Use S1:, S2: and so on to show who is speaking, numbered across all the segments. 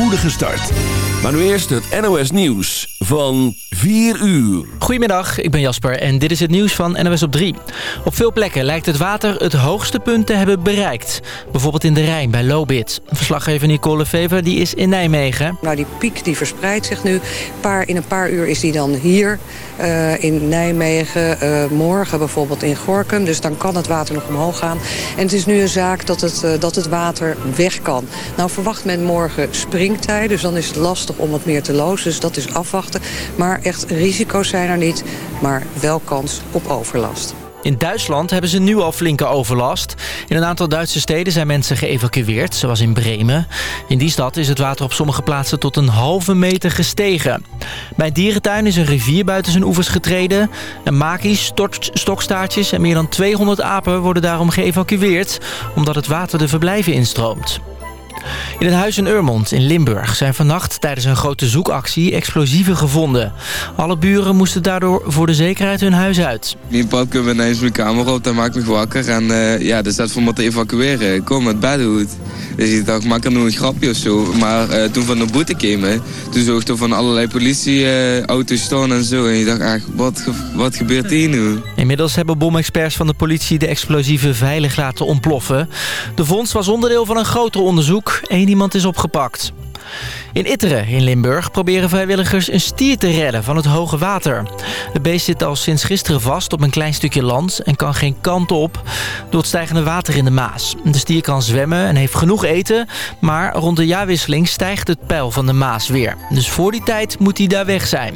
S1: spoedige start. Maar nu eerst het NOS Nieuws van 4 uur.
S2: Goedemiddag, ik ben Jasper en dit is het nieuws van NOS op 3. Op veel plekken lijkt het water het hoogste punt te hebben bereikt. Bijvoorbeeld in de Rijn bij Lobit. Verslaggever Nicole Fever die is in Nijmegen.
S3: Nou, die piek die verspreidt zich nu. Paar, in een paar uur is die dan hier uh, in Nijmegen. Uh, morgen bijvoorbeeld in Gorkum. Dus dan kan het water nog omhoog gaan. En het is nu een zaak dat het, uh, dat het water weg kan. Nou verwacht men morgen Dus dan is het lastig om wat meer te lozen. Dus dat is afwachten. Maar echt risico's zijn er niet. Maar wel kans op overlast.
S2: In Duitsland hebben ze nu al flinke overlast. In een aantal Duitse steden zijn mensen geëvacueerd, zoals in Bremen. In die stad is het water op sommige plaatsen tot een halve meter gestegen. Bij een dierentuin is een rivier buiten zijn oevers getreden. En makies, stokstaartjes en meer dan 200 apen worden daarom geëvacueerd... omdat het water de verblijven instroomt. In het huis in Urmond in Limburg zijn vannacht tijdens een grote zoekactie explosieven gevonden. Alle buren moesten daardoor voor de zekerheid hun huis uit.
S4: Mijn pap komt ineens mijn kamer op, dat maakt me wakker. En uh, ja, er staat voor me te evacueren. Kom met bedhoed. Dus ik dacht, maak er nog een grapje of zo. Maar uh, toen van de boete kwamen, toen ik van allerlei politieauto's uh, staan en zo. En ik dacht echt, wat, wat gebeurt hier nu?
S2: Inmiddels hebben bomexperts van de politie de explosieven veilig laten ontploffen. De vondst was onderdeel van een groter onderzoek. Eén iemand is opgepakt. In Itteren in Limburg proberen vrijwilligers een stier te redden van het hoge water. Het beest zit al sinds gisteren vast op een klein stukje land en kan geen kant op door het stijgende water in de Maas. De stier kan zwemmen en heeft genoeg eten, maar rond de jaarwisseling stijgt het peil van de Maas weer. Dus voor die tijd moet hij daar weg zijn.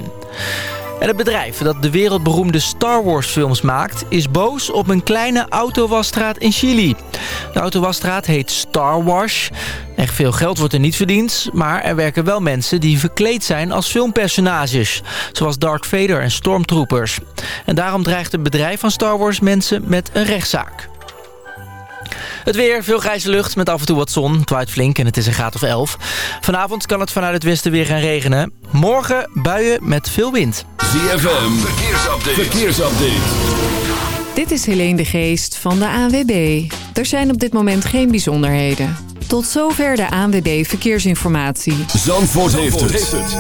S2: En het bedrijf dat de wereldberoemde Star Wars films maakt... is boos op een kleine autowasstraat in Chili. De autowasstraat heet Star Wars. Echt veel geld wordt er niet verdiend... maar er werken wel mensen die verkleed zijn als filmpersonages. Zoals Darth Vader en Stormtroopers. En daarom dreigt het bedrijf van Star Wars mensen met een rechtszaak. Het weer, veel grijze lucht met af en toe wat zon. Het waait flink en het is een graad of 11. Vanavond kan het vanuit het westen weer gaan regenen. Morgen buien met veel wind.
S1: ZFM, verkeersupdate. verkeersupdate.
S5: Dit is Helene de Geest van de ANWB. Er zijn op dit moment geen bijzonderheden. Tot zover de ANWB Verkeersinformatie.
S1: Zandvoort, heeft, het.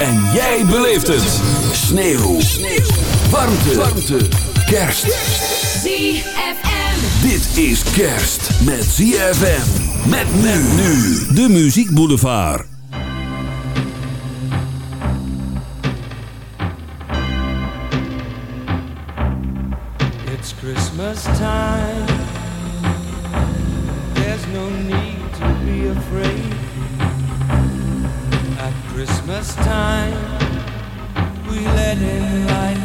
S1: En jij beleeft het. Sneeuw. Sneeuw. Warmte. Warmte. Kerst.
S6: ZFM.
S1: Dit is kerst met ZFM. Met men nu. De Muziek Boulevard.
S7: It's Christmas time. There's no need to be afraid. At Christmas time, we let in light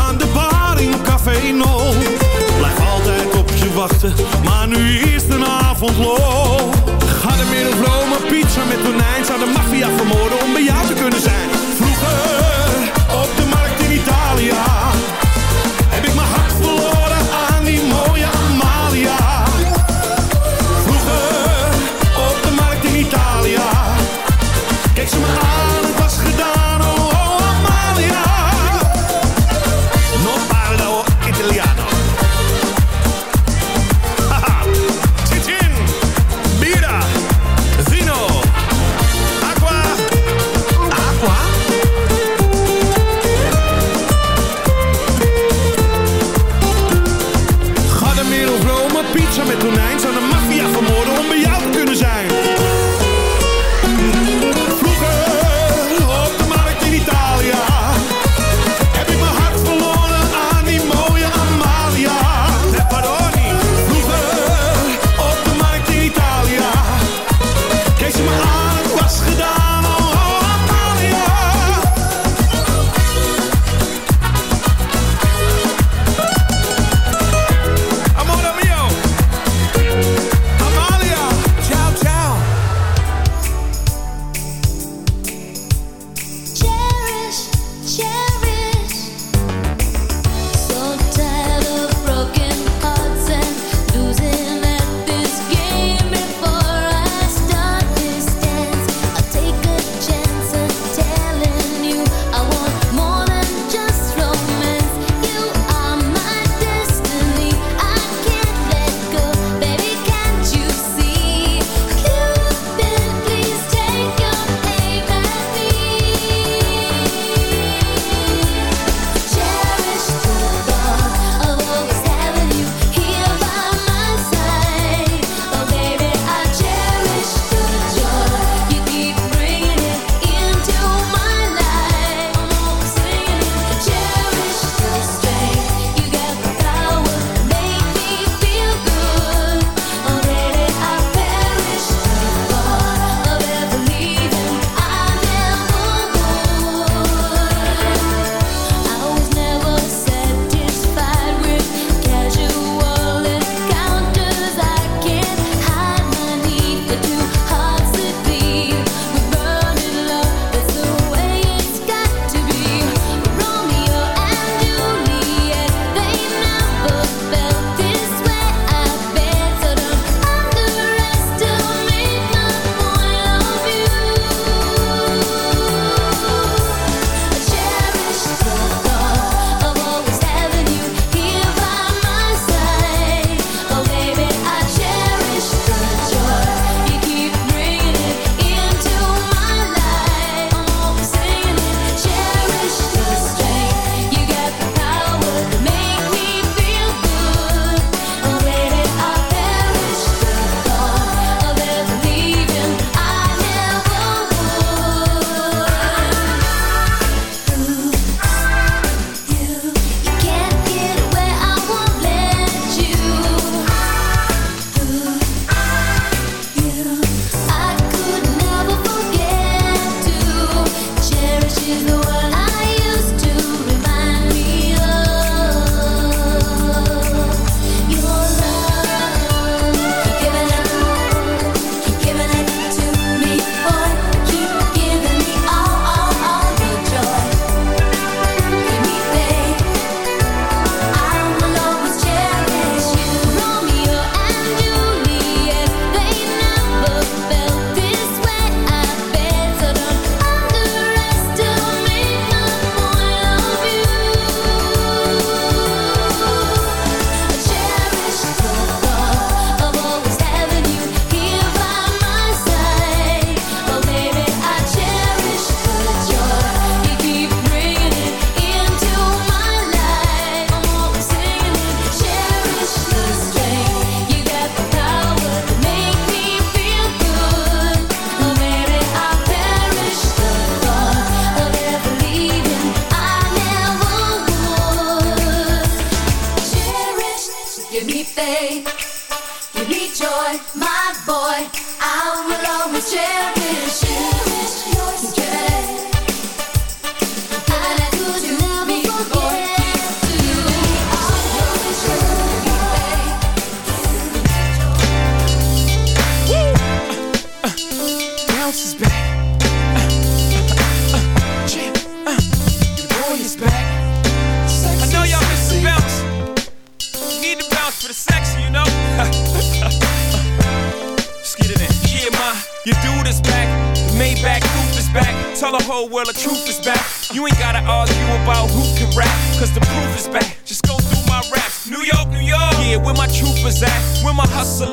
S8: aan de bar in Café No. Blijf altijd op je wachten, maar nu is de avond lo. Ga de een pizza met tonijn. Zou de maffia vermoorden om bij jou te kunnen zijn?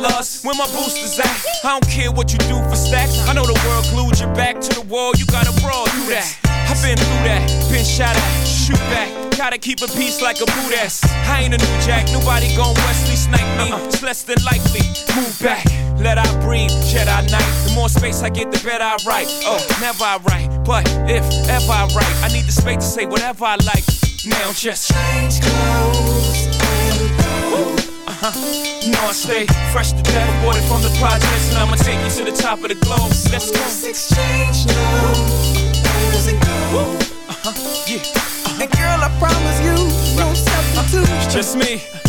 S9: Hustlers? Where my boosters at? I don't care what you do for stacks. I know the world glued your back to the wall. You gotta brawl through that. I've been through that, been shot at, shoot back. Gotta keep a peace like a boot ass. I ain't a new jack, nobody gon' Wesley snipe me. Uh-uh. It's less than likely. Move back, let I breathe, Jedi Knight. The more space I get, the better I write. Oh, never I write, but if ever I write, I need the space to say whatever I like. Now just change clothes and go. Uh-huh. You know I stay fresh to death, aborted from the projects, and I'ma take you to the top of the globe. Let's go. exchange now. and go. Uh-huh. Yeah. And girl, I promise you, no substitute. It's just me.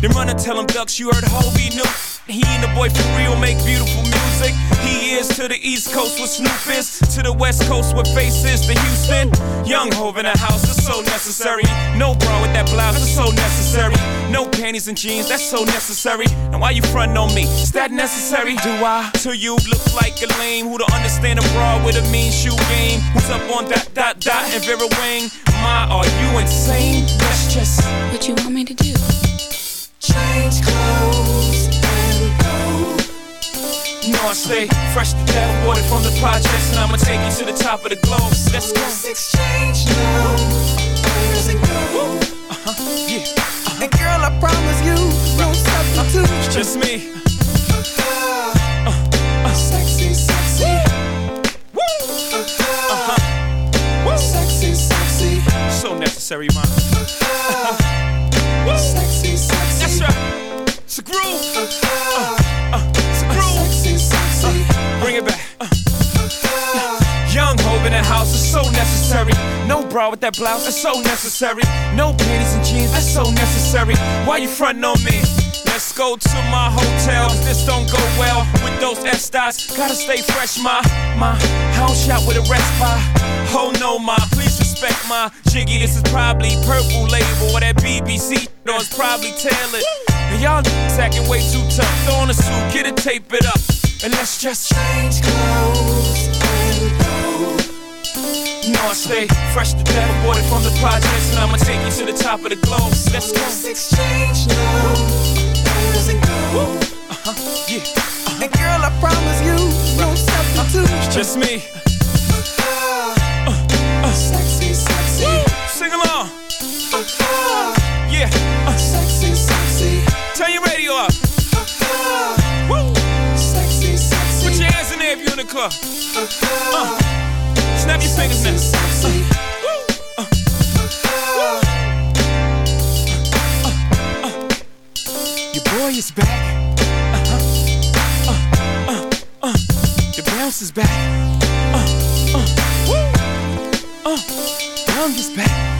S9: Then run and tell them ducks you heard Hobie knew. He and the boy for real make beautiful music. He is to the East Coast with Snoop is, to the West Coast with faces to Houston. Young Hove in the house, is so necessary. No bra with that blouse, it's so necessary. No panties and jeans, that's so necessary. And why you frontin' on me? Is that necessary? Do I? To you look like a lame who don't understand a bra with a mean shoe game. Who's up on dot dot dot and Vera Wang? My, are you insane? That's just
S6: What you want me to do?
S9: Change clothes and go. You know I stay fresh to death, aborted from the projects, and I'ma take you to the top of the globe. Let's go. Let's exchange now. and go. Uh-huh. Yeah. And girl, I promise you, no substitute. It's just me. Uh, uh, sexy, sexy. Woo. Uh-huh. Woo. Sexy, sexy. So necessary, man. It's a groove. Uh, uh, it's a groove. Sexy, sexy. Uh, bring it back. Uh. Young Hove in the house is so necessary. No bra with that blouse, that's so necessary. No panties and jeans, that's so necessary. Why you frontin' on me? Let's go to my hotel. This don't go well with those Estes, gotta stay fresh, ma. Ma, house shot with a by. Oh no, ma, please respect my jiggy. This is probably purple label or that BBC. No, it's probably tailored. And y'all acting way too tough. Throw on a suit, get it, tape it up. And let's just change clothes and go. You know I stay fresh to death, aborted from the projects, and I'ma take you to the top of the globe. Let's go. exchange now. And go. Uh-huh. Yeah. Uh-huh. And girl, I promise you, no substitute. It's just me. Uh, uh, club. Uh, snap your fingers now. Uh. Uh. Uh, uh, Your boy is back. Uh-huh. Uh, uh, uh. The bounce is back. Uh, uh. Uh, Young is back.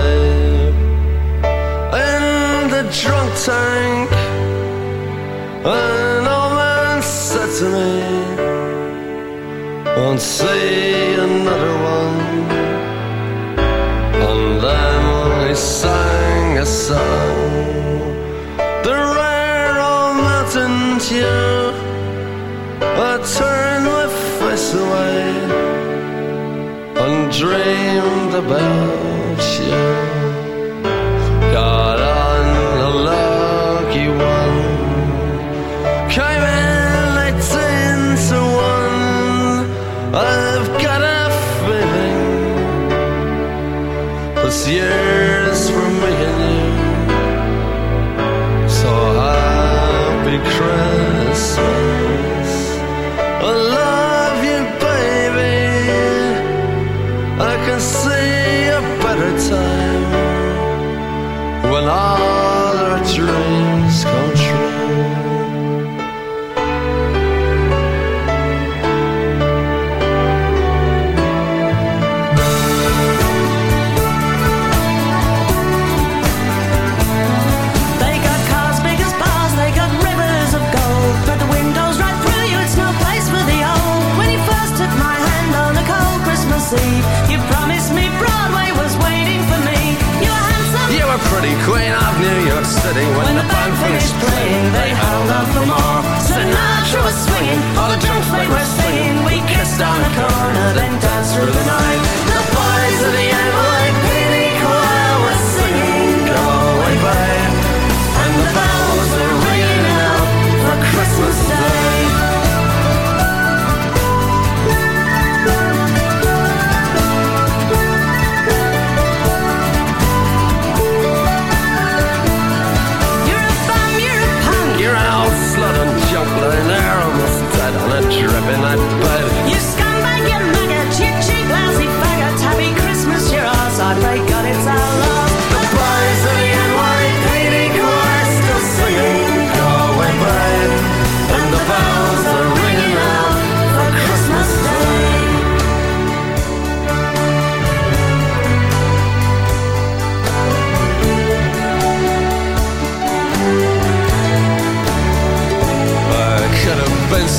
S10: say another Saturday when,
S6: when the band finished playing, they held out for more. Sinatra was swinging, all the drums they were singing. We kissed on the
S10: car.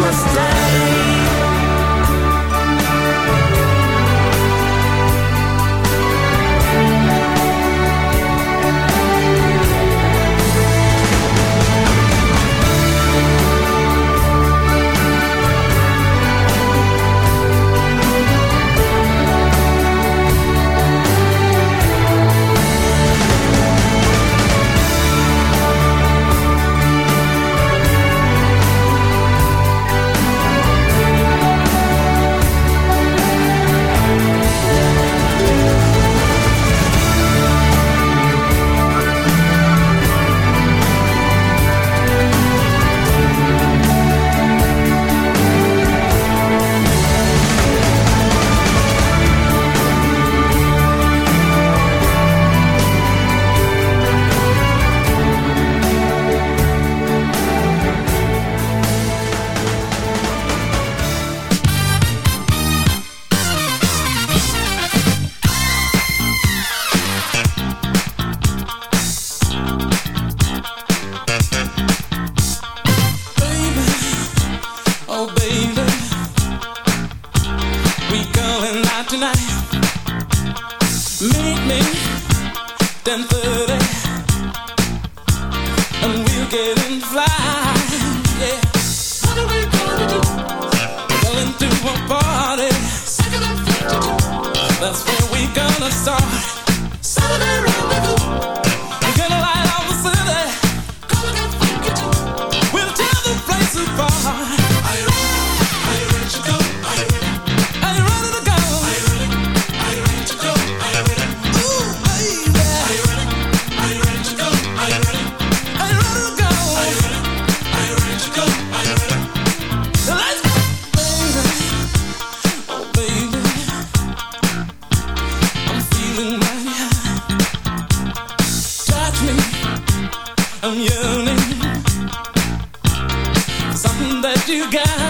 S9: was dead you
S11: got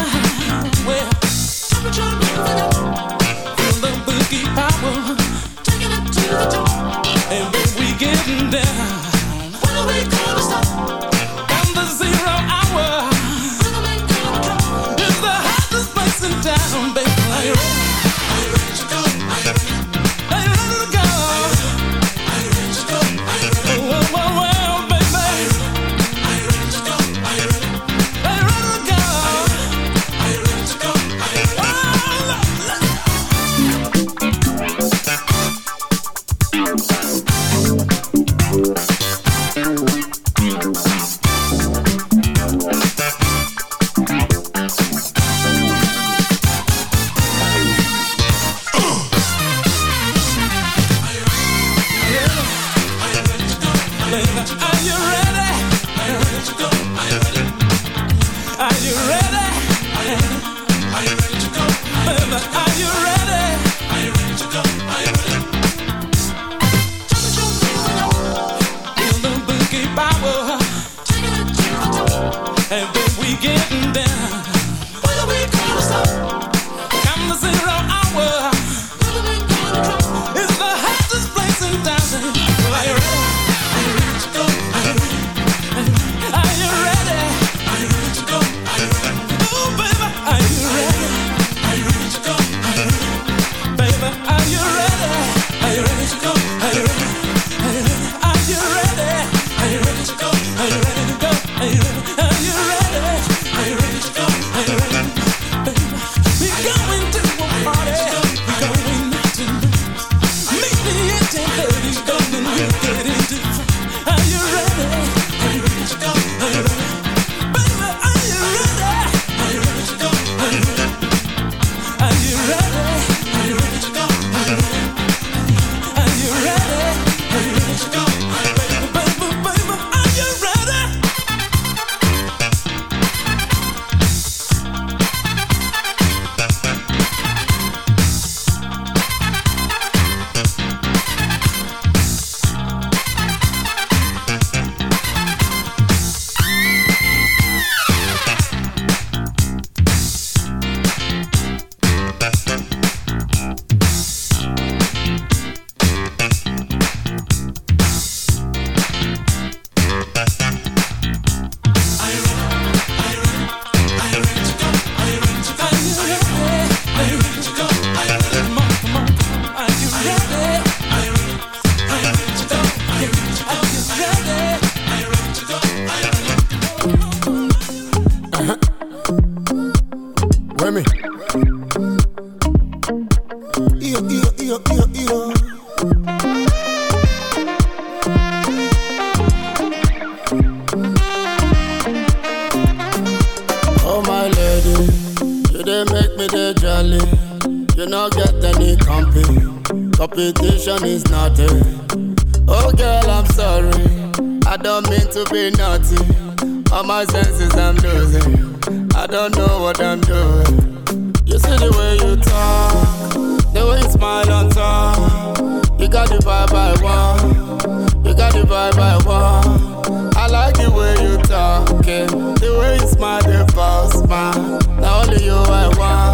S11: By I want. I like the way you talk, eh. the way you smile, the first man. Now only you I want.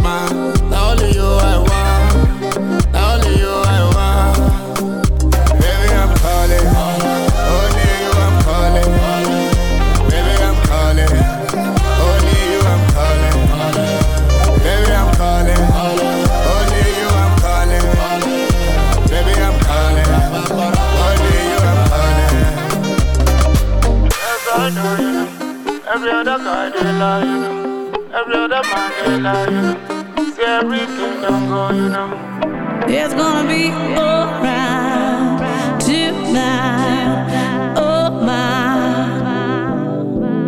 S11: Every other guy they lie, you know. Every other man they lie, you know. See everything don't go, you know.
S12: It's gonna be alright tonight. Oh my,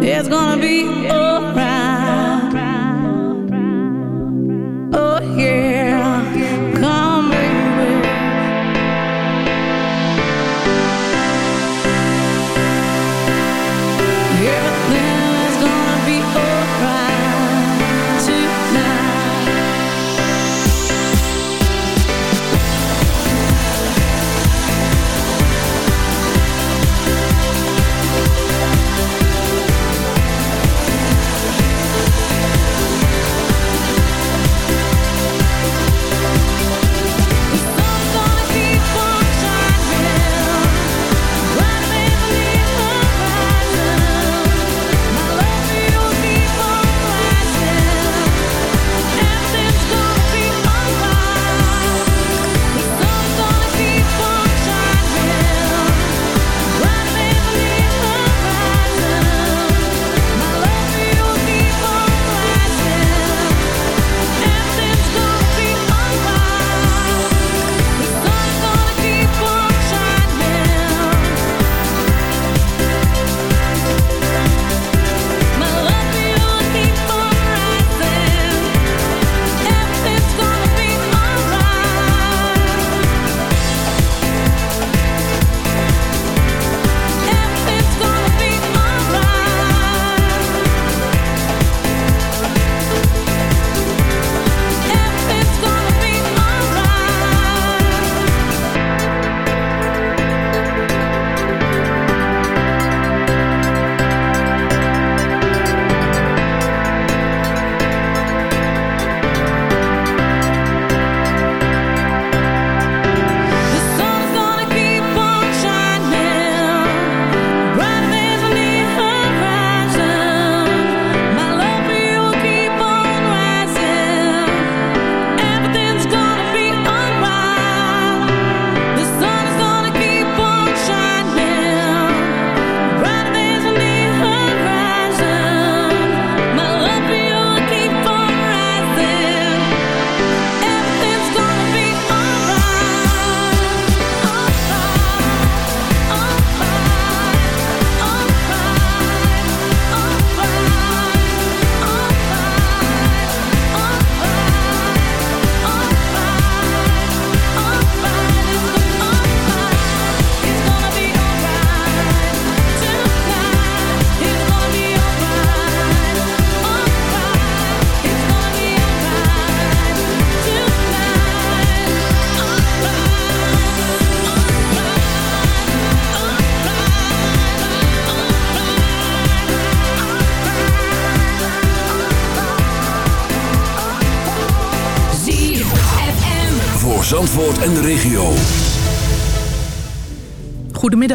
S12: it's gonna be alright.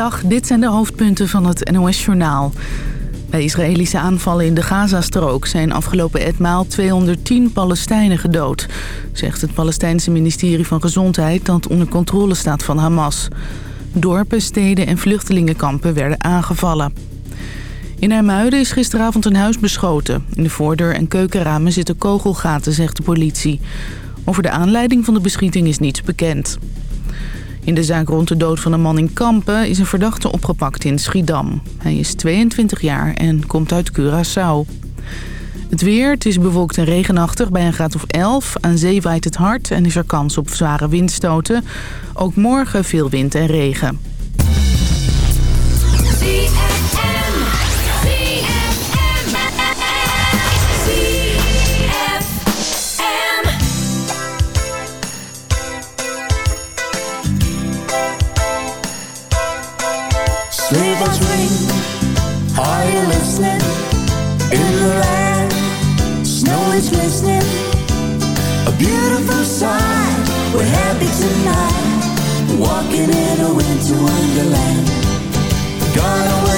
S13: Dit zijn de hoofdpunten van het NOS-journaal. Bij Israëlische aanvallen in de Gazastrook zijn afgelopen etmaal 210 Palestijnen gedood, zegt het Palestijnse ministerie van Gezondheid dat onder controle staat van Hamas. Dorpen, steden en vluchtelingenkampen werden aangevallen. In Hermuiden is gisteravond een huis beschoten. In de voordeur en keukenramen zitten kogelgaten, zegt de politie. Over de aanleiding van de beschieting is niets bekend. In de zaak rond de dood van een man in Kampen is een verdachte opgepakt in Schiedam. Hij is 22 jaar en komt uit Curaçao. Het weer, het is bewolkt en regenachtig bij een graad of 11. Aan zee waait het hard en is er kans op zware windstoten. Ook morgen veel wind en regen.
S6: Beautiful sight. We're happy tonight. Walking in a winter wonderland. Gone away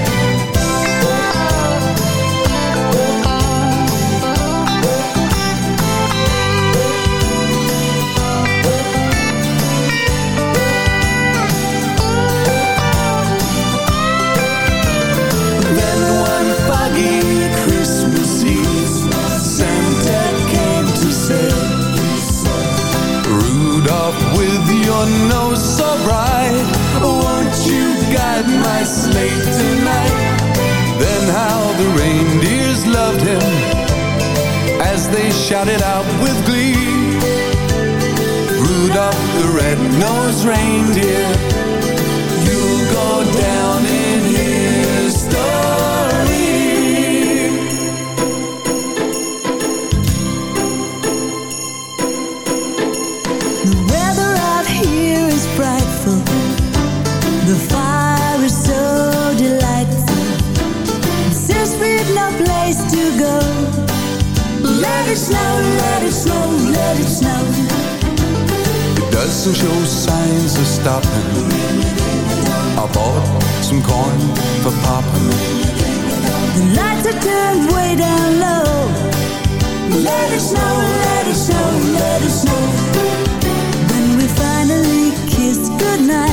S14: Late tonight. Then how the reindeers loved him As they shouted out with glee. Rudolph the red-nosed reindeer.
S6: snow. It
S14: doesn't show signs of stopping. I bought some corn for popping.
S6: The lights are turned way down low. Let it snow, let it snow, let it snow. When we finally kiss goodnight.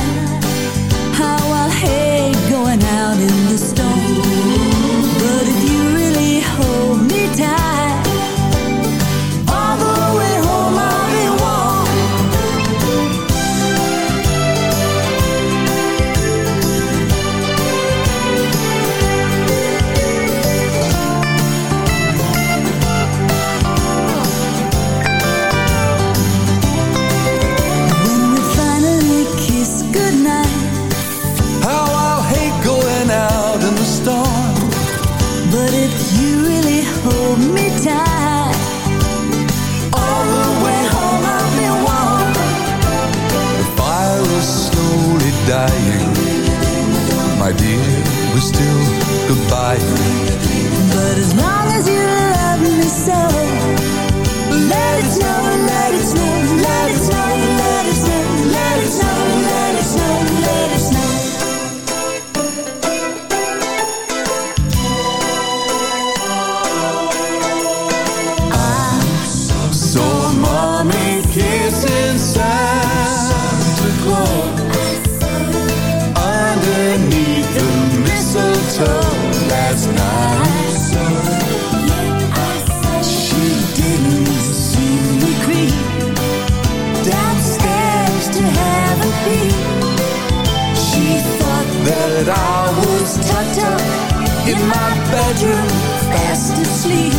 S6: You. bedroom fast asleep.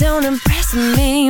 S6: Don't impress me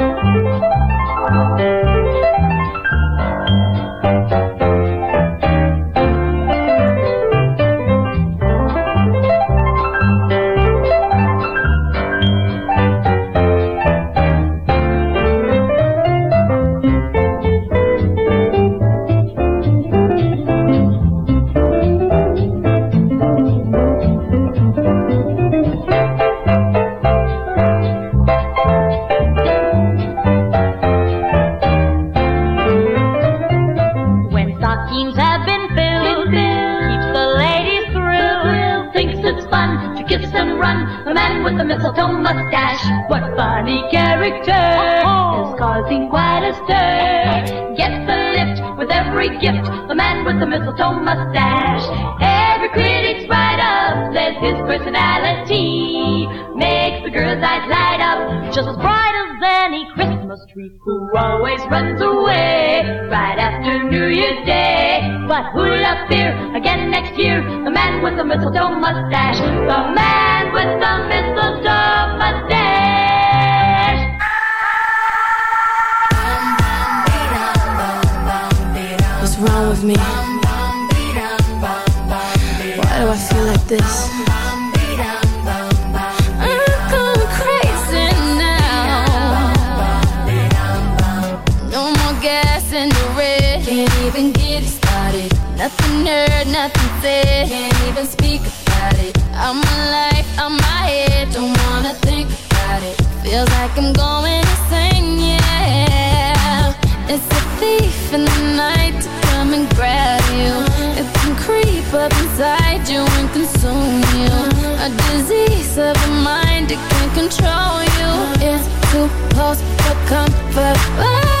S15: Thank you. mistletoe mustache. Every critic's write-up says his personality makes the girls' eyes light up just as bright as any Christmas tree. Who always runs away right after New Year's Day. But who'll appear again next year? The man with the mistletoe mustache. The man with the mistletoe mustache.
S16: What's wrong with me? I feel like this. Even get it started. Nothing heard, nothing said. Can't even speak about it. I'm alive, I'm my head. Don't wanna think about it. Feels like I'm going insane, yeah. It's a thief in the night to come and grab you. It can creep up inside you and consume you. A disease of the mind, it can control you. It's too close for comfort.